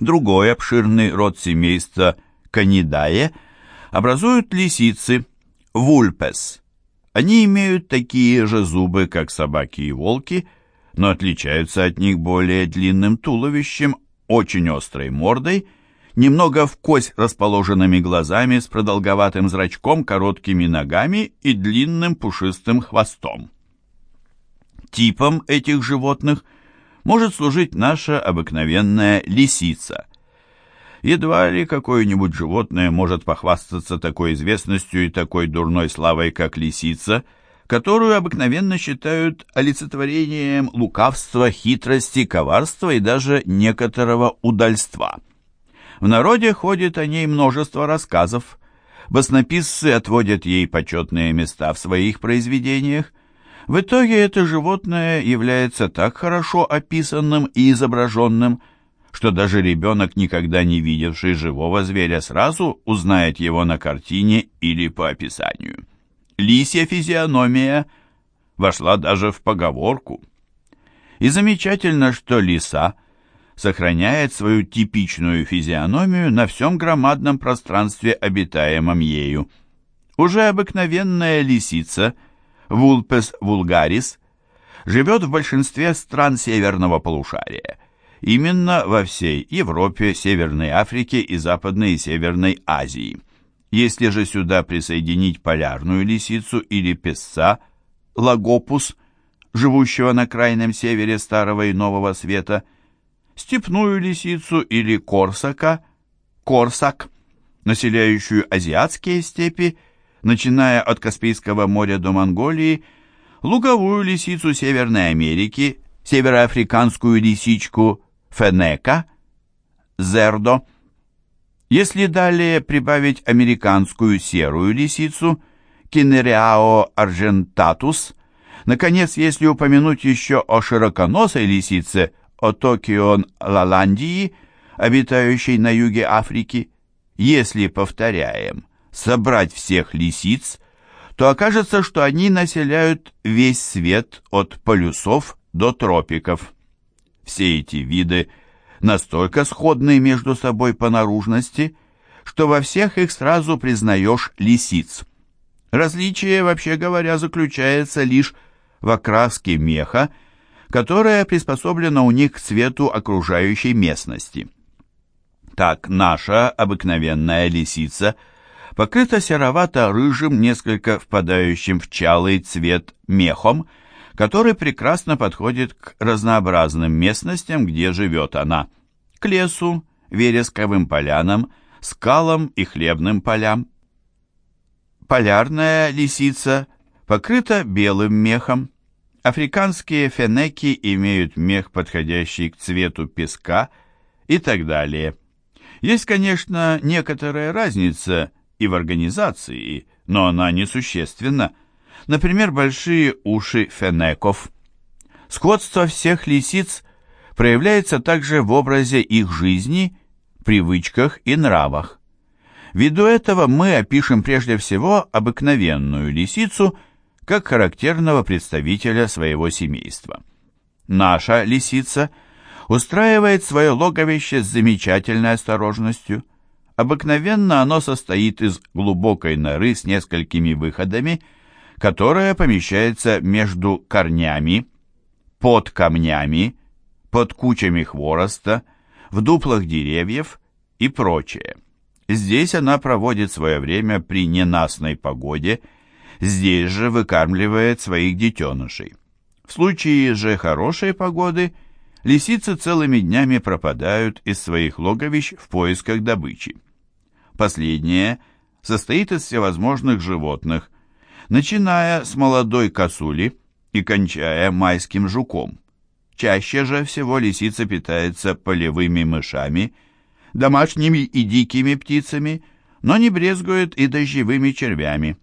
Другой обширный род семейства Канидае образуют лисицы Вульпес. Они имеют такие же зубы, как собаки и волки, но отличаются от них более длинным туловищем, очень острой мордой, немного в кость расположенными глазами с продолговатым зрачком, короткими ногами и длинным пушистым хвостом. Типом этих животных может служить наша обыкновенная лисица. Едва ли какое-нибудь животное может похвастаться такой известностью и такой дурной славой, как лисица, которую обыкновенно считают олицетворением лукавства, хитрости, коварства и даже некоторого удальства. В народе ходит о ней множество рассказов. Баснописцы отводят ей почетные места в своих произведениях. В итоге это животное является так хорошо описанным и изображенным, что даже ребенок, никогда не видевший живого зверя, сразу узнает его на картине или по описанию. Лисья физиономия вошла даже в поговорку. И замечательно, что лиса сохраняет свою типичную физиономию на всем громадном пространстве, обитаемом ею. Уже обыкновенная лисица, Vulpes vulgaris, живет в большинстве стран северного полушария – именно во всей Европе, Северной Африке и Западной и Северной Азии. Если же сюда присоединить полярную лисицу или песца, лагопус, живущего на крайнем севере Старого и Нового Света, степную лисицу или корсака, корсак, населяющую азиатские степи, начиная от Каспийского моря до Монголии, луговую лисицу Северной Америки, североафриканскую лисичку фенека, зердо. Если далее прибавить американскую серую лисицу, кинереао аржентатус, наконец, если упомянуть еще о широконосой лисице, о Токион лаландии, обитающей на юге Африки, если, повторяем, собрать всех лисиц, то окажется, что они населяют весь свет от полюсов до тропиков. Все эти виды настолько сходны между собой по наружности, что во всех их сразу признаешь лисиц. Различие, вообще говоря, заключается лишь в окраске меха, которая приспособлена у них к цвету окружающей местности. Так наша обыкновенная лисица покрыта серовато-рыжим, несколько впадающим в чалый цвет мехом, который прекрасно подходит к разнообразным местностям, где живет она, к лесу, вересковым полянам, скалам и хлебным полям. Полярная лисица покрыта белым мехом. Африканские фенеки имеют мех, подходящий к цвету песка и так далее. Есть, конечно, некоторая разница и в организации, но она несущественна. Например, большие уши фенеков. Сходство всех лисиц проявляется также в образе их жизни, привычках и нравах. Ввиду этого мы опишем прежде всего обыкновенную лисицу как характерного представителя своего семейства. Наша лисица устраивает свое логовище с замечательной осторожностью. Обыкновенно оно состоит из глубокой норы с несколькими выходами – которая помещается между корнями, под камнями, под кучами хвороста, в дуплах деревьев и прочее. Здесь она проводит свое время при ненастной погоде, здесь же выкармливает своих детенышей. В случае же хорошей погоды лисицы целыми днями пропадают из своих логовищ в поисках добычи. Последнее состоит из всевозможных животных, начиная с молодой косули и кончая майским жуком. Чаще же всего лисица питается полевыми мышами, домашними и дикими птицами, но не брезгует и дождевыми червями.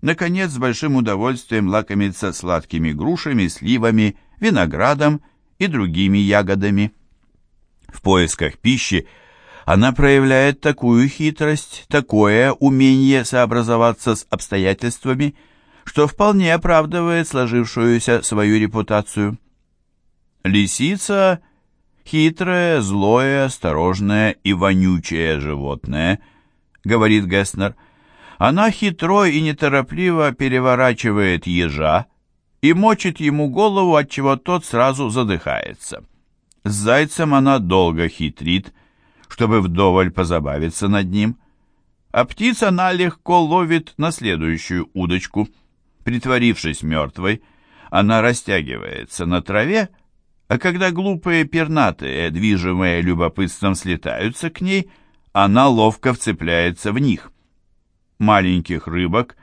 Наконец, с большим удовольствием лакомится сладкими грушами, сливами, виноградом и другими ягодами. В поисках пищи она проявляет такую хитрость, такое умение сообразоваться с обстоятельствами, что вполне оправдывает сложившуюся свою репутацию. Лисица Хитрое, злое, осторожное и вонючее животное, говорит Геснер. Она хитро и неторопливо переворачивает ежа и мочит ему голову, отчего тот сразу задыхается. С зайцем она долго хитрит, чтобы вдоволь позабавиться над ним, а птиц она легко ловит на следующую удочку. Притворившись мертвой, она растягивается на траве, а когда глупые пернатые, движимые любопытством, слетаются к ней, она ловко вцепляется в них. Маленьких рыбок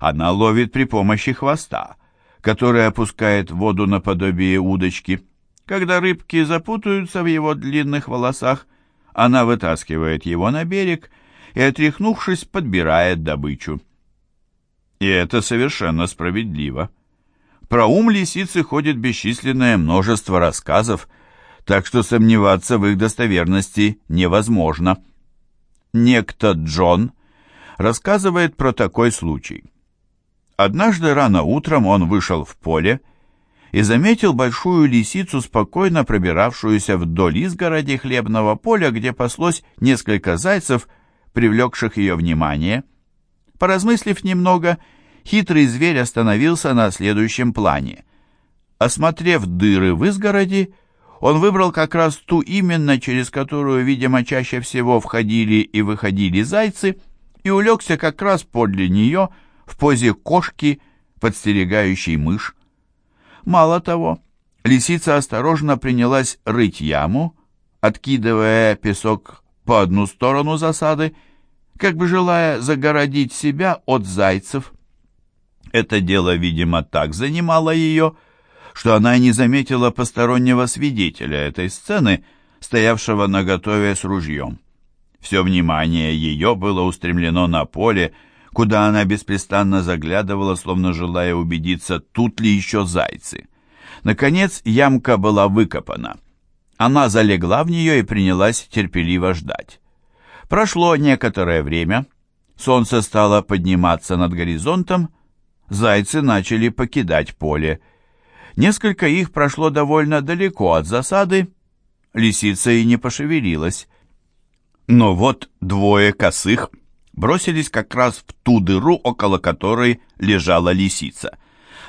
она ловит при помощи хвоста, который опускает воду наподобие удочки. Когда рыбки запутаются в его длинных волосах, она вытаскивает его на берег и, отряхнувшись, подбирает добычу. И это совершенно справедливо. Про ум лисицы ходит бесчисленное множество рассказов, так что сомневаться в их достоверности невозможно. Некто Джон рассказывает про такой случай. Однажды рано утром он вышел в поле заметил большую лисицу, спокойно пробиравшуюся вдоль изгороди хлебного поля, где паслось несколько зайцев, привлекших ее внимание. Поразмыслив немного, хитрый зверь остановился на следующем плане. Осмотрев дыры в изгороди, он выбрал как раз ту именно, через которую, видимо, чаще всего входили и выходили зайцы, и улегся как раз подле нее в позе кошки, подстерегающей мышь. Мало того, лисица осторожно принялась рыть яму, откидывая песок по одну сторону засады, как бы желая загородить себя от зайцев. Это дело, видимо, так занимало ее, что она не заметила постороннего свидетеля этой сцены, стоявшего наготове с ружьем. Все внимание ее было устремлено на поле, куда она беспрестанно заглядывала, словно желая убедиться, тут ли еще зайцы. Наконец ямка была выкопана. Она залегла в нее и принялась терпеливо ждать. Прошло некоторое время, солнце стало подниматься над горизонтом, зайцы начали покидать поле. Несколько их прошло довольно далеко от засады, лисица и не пошевелилась. Но вот двое косых бросились как раз в ту дыру, около которой лежала лисица.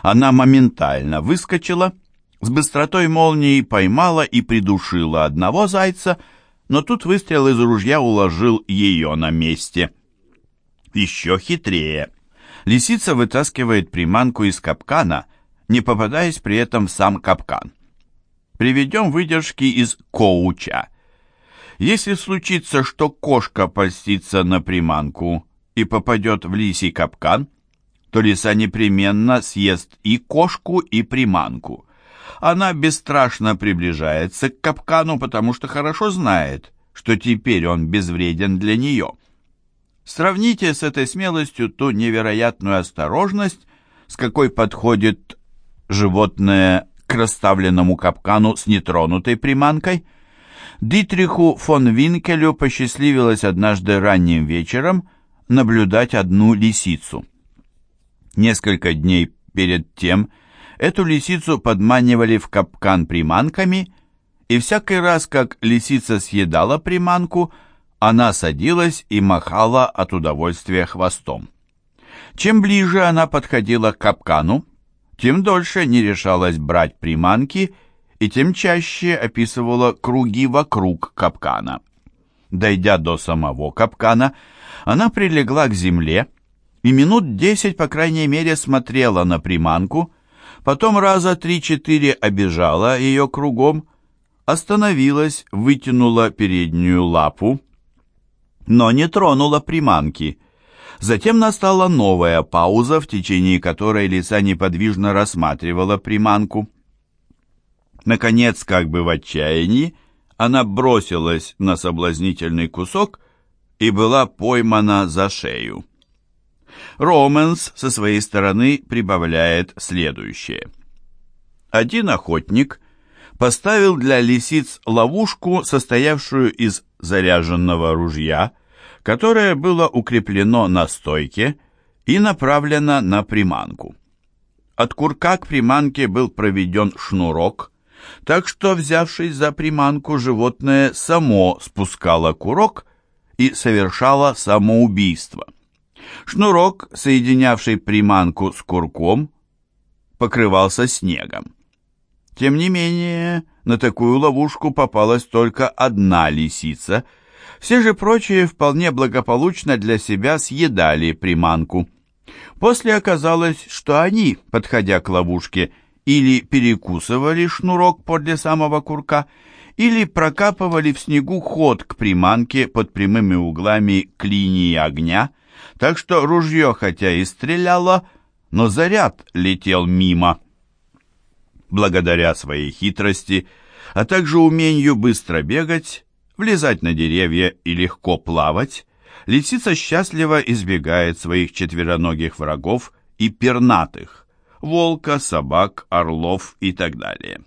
Она моментально выскочила, с быстротой молнии поймала и придушила одного зайца, но тут выстрел из ружья уложил ее на месте. Еще хитрее. Лисица вытаскивает приманку из капкана, не попадаясь при этом в сам капкан. Приведем выдержки из коуча. Если случится, что кошка польстится на приманку и попадет в лисий капкан, то лиса непременно съест и кошку, и приманку. Она бесстрашно приближается к капкану, потому что хорошо знает, что теперь он безвреден для нее. Сравните с этой смелостью ту невероятную осторожность, с какой подходит животное к расставленному капкану с нетронутой приманкой. Дитриху фон Винкелю посчастливилось однажды ранним вечером наблюдать одну лисицу. Несколько дней перед тем эту лисицу подманивали в капкан приманками, и всякий раз, как лисица съедала приманку – она садилась и махала от удовольствия хвостом. Чем ближе она подходила к капкану, тем дольше не решалась брать приманки и тем чаще описывала круги вокруг капкана. Дойдя до самого капкана, она прилегла к земле и минут десять, по крайней мере, смотрела на приманку, потом раза три-четыре обежала ее кругом, остановилась, вытянула переднюю лапу, но не тронула приманки. Затем настала новая пауза, в течение которой лиса неподвижно рассматривала приманку. Наконец, как бы в отчаянии, она бросилась на соблазнительный кусок и была поймана за шею. Роменс со своей стороны прибавляет следующее. Один охотник поставил для лисиц ловушку, состоявшую из заряженного ружья, которое было укреплено на стойке и направлено на приманку. От курка к приманке был проведен шнурок, Так что, взявшись за приманку, животное само спускало курок и совершало самоубийство. Шнурок, соединявший приманку с курком, покрывался снегом. Тем не менее, на такую ловушку попалась только одна лисица. Все же прочие вполне благополучно для себя съедали приманку. После оказалось, что они, подходя к ловушке, или перекусывали шнурок подле самого курка, или прокапывали в снегу ход к приманке под прямыми углами к линии огня, так что ружье хотя и стреляло, но заряд летел мимо. Благодаря своей хитрости, а также умению быстро бегать, влезать на деревья и легко плавать, лисица счастливо избегает своих четвероногих врагов и пернатых, волка, собак, орлов и так далее.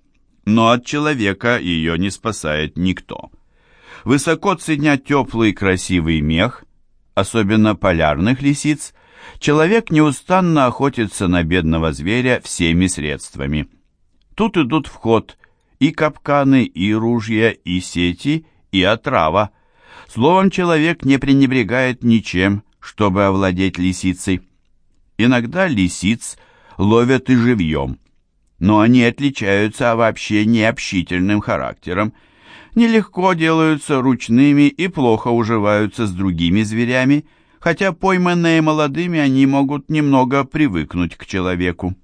Но от человека ее не спасает никто. Высоко ценя теплый красивый мех, особенно полярных лисиц, человек неустанно охотится на бедного зверя всеми средствами – Тут идут в ход и капканы, и ружья, и сети, и отрава. Словом, человек не пренебрегает ничем, чтобы овладеть лисицей. Иногда лисиц ловят и живьем, но они отличаются вообще необщительным характером, нелегко делаются ручными и плохо уживаются с другими зверями, хотя пойманные молодыми они могут немного привыкнуть к человеку.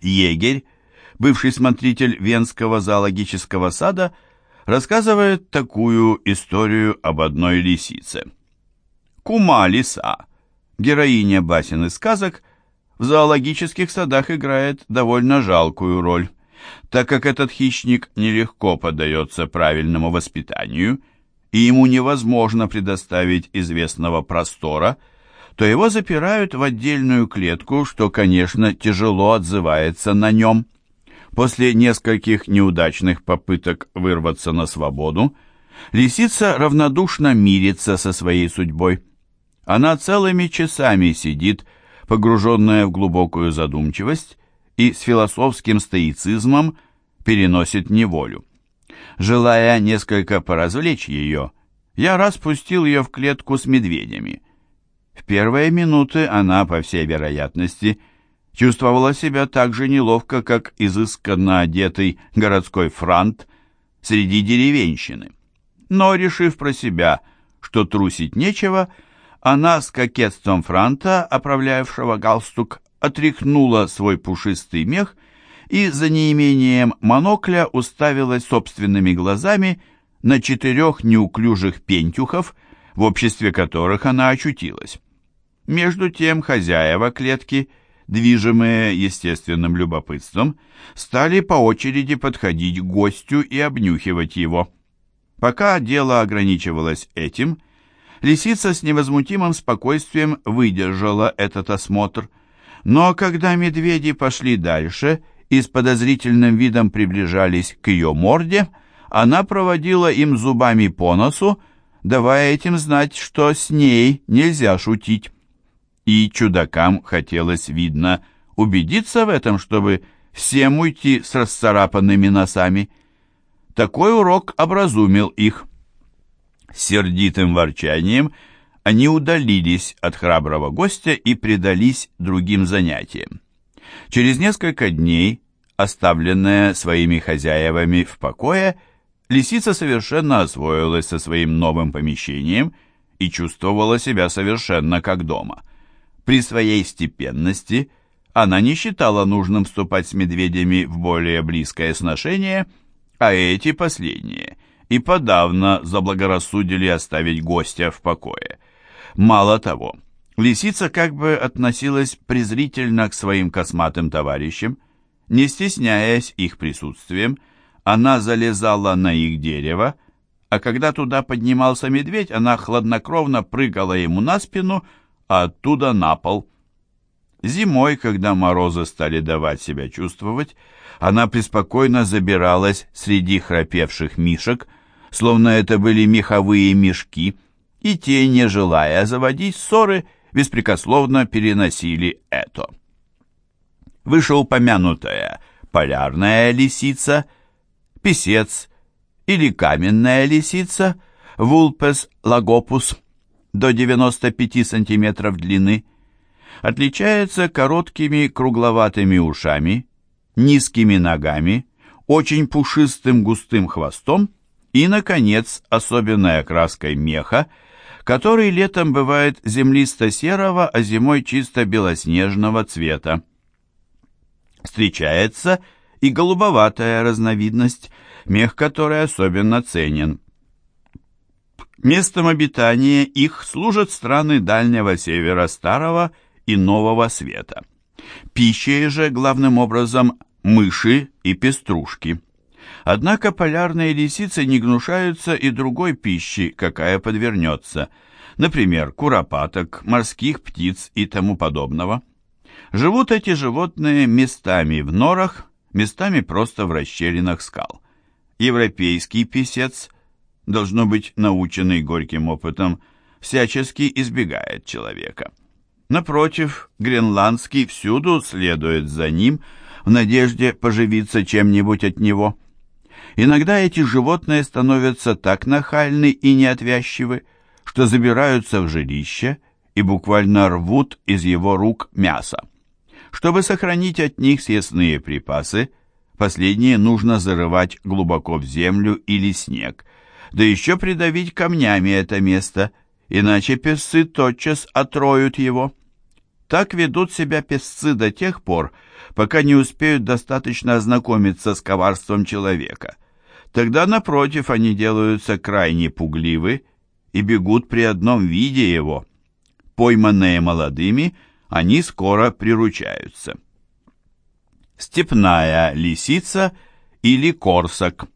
Егерь бывший смотритель Венского зоологического сада, рассказывает такую историю об одной лисице. Кума лиса, героиня басен и сказок, в зоологических садах играет довольно жалкую роль, так как этот хищник нелегко поддается правильному воспитанию, и ему невозможно предоставить известного простора, то его запирают в отдельную клетку, что, конечно, тяжело отзывается на нем. После нескольких неудачных попыток вырваться на свободу, лисица равнодушно мирится со своей судьбой. Она целыми часами сидит, погруженная в глубокую задумчивость, и с философским стоицизмом переносит неволю. Желая несколько поразвлечь ее, я раз пустил ее в клетку с медведями. В первые минуты она, по всей вероятности, чувствовала себя так же неловко, как изысканно одетый городской франт среди деревенщины. Но, решив про себя, что трусить нечего, она с кокетством франта, оправлявшего галстук, отряхнула свой пушистый мех и за неимением монокля уставилась собственными глазами на четырех неуклюжих пентюхов, в обществе которых она очутилась. Между тем хозяева клетки – движимые естественным любопытством, стали по очереди подходить к гостю и обнюхивать его. Пока дело ограничивалось этим, лисица с невозмутимым спокойствием выдержала этот осмотр. Но когда медведи пошли дальше и с подозрительным видом приближались к ее морде, она проводила им зубами по носу, давая этим знать, что с ней нельзя шутить и чудакам хотелось, видно, убедиться в этом, чтобы всем уйти с расцарапанными носами. Такой урок образумил их. Сердитым ворчанием они удалились от храброго гостя и предались другим занятиям. Через несколько дней, оставленная своими хозяевами в покое, лисица совершенно освоилась со своим новым помещением и чувствовала себя совершенно как дома – при своей степенности она не считала нужным вступать с медведями в более близкое сношение, а эти последние и подавно заблагорассудили оставить гостя в покое. Мало того, лисица как бы относилась презрительно к своим косматым товарищам, не стесняясь их присутствием, она залезала на их дерево, а когда туда поднимался медведь, она хладнокровно прыгала ему на спину, а оттуда на пол. Зимой, когда морозы стали давать себя чувствовать, она преспокойно забиралась среди храпевших мишек, словно это были меховые мешки, и те, не желая заводить ссоры, беспрекословно переносили это. Вышеупомянутая полярная лисица писец или каменная лисица Vulpes lagopus до 95 см длины отличается короткими кругловатыми ушами, низкими ногами, очень пушистым густым хвостом и, наконец, особенной окраской меха, который летом бывает землисто-серого, а зимой чисто белоснежного цвета. Встречается и голубоватая разновидность, мех которой особенно ценен. Местом обитания их служат страны Дальнего Севера Старого и Нового Света. Пищей же главным образом мыши и пеструшки. Однако полярные лисицы не гнушаются и другой пищи, какая подвернется, например, куропаток, морских птиц и тому подобного. Живут эти животные местами в норах, местами просто в расщелинах скал. Европейский писец, должно быть наученный горьким опытом, всячески избегает человека. Напротив, гренландский всюду следует за ним в надежде поживиться чем-нибудь от него. Иногда эти животные становятся так нахальны и неотвязчивы, что забираются в жилище и буквально рвут из его рук мясо. Чтобы сохранить от них съестные припасы, последние нужно зарывать глубоко в землю или снег, да еще придавить камнями это место, иначе песцы тотчас отроют его. Так ведут себя песцы до тех пор, пока не успеют достаточно ознакомиться с коварством человека. Тогда, напротив, они делаются крайне пугливы и бегут при одном виде его. Пойманные молодыми, они скоро приручаются. Степная лисица или корсак.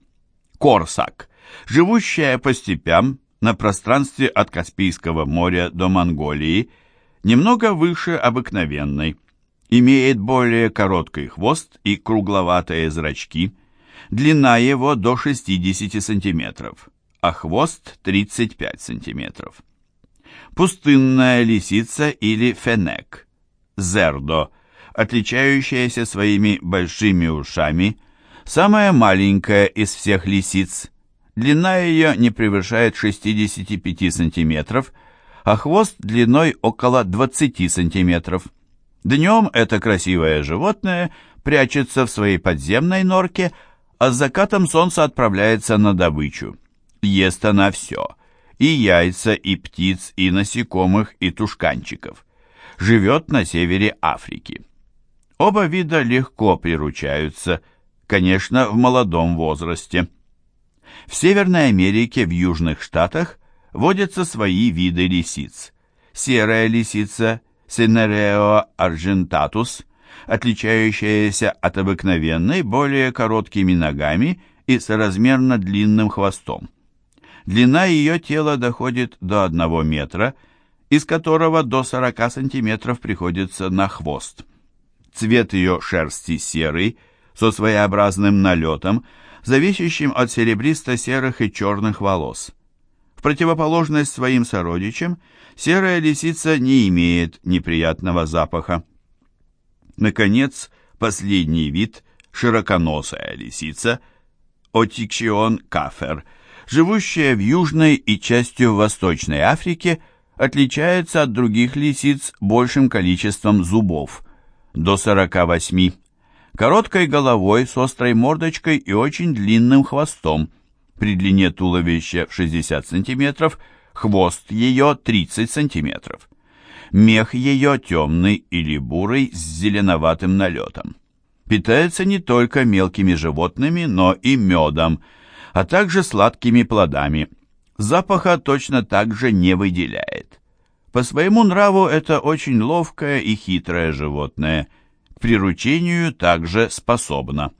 Корсак, живущая по степям на пространстве от Каспийского моря до Монголии, немного выше обыкновенной, имеет более короткий хвост и кругловатые зрачки – Длина его до 60 сантиметров, а хвост 35 сантиметров. Пустынная лисица или фенек, зердо, отличающаяся своими большими ушами, самая маленькая из всех лисиц. Длина ее не превышает 65 сантиметров, а хвост длиной около 20 сантиметров. Днем это красивое животное прячется в своей подземной норке, а с закатом солнца отправляется на добычу. Ест она все – и яйца, и птиц, и насекомых, и тушканчиков. Живет на севере Африки. Оба вида легко приручаются, конечно, в молодом возрасте. В Северной Америке, в Южных Штатах, водятся свои виды лисиц. Серая лисица, Синерео аргентатус – отличающаяся от обыкновенной более короткими ногами и соразмерно длинным хвостом. Длина ее тела доходит до 1 метра, из которого до 40 сантиметров приходится на хвост. Цвет ее шерсти серый, со своеобразным налетом, зависящим от серебристо-серых и черных волос. В противоположность своим сородичам, серая лисица не имеет неприятного запаха. Наконец, последний вид – широконосая лисица – Отикчион кафер, живущая в Южной и частью Восточной Африке, отличается от других лисиц большим количеством зубов – до 48, короткой головой с острой мордочкой и очень длинным хвостом, при длине туловища в 60 см, хвост ее 30 см. Мех ее темный или бурый с зеленоватым налетом. Питается не только мелкими животными, но и медом, а также сладкими плодами. Запаха точно так же не выделяет. По своему нраву это очень ловкое и хитрое животное. К приручению также способно.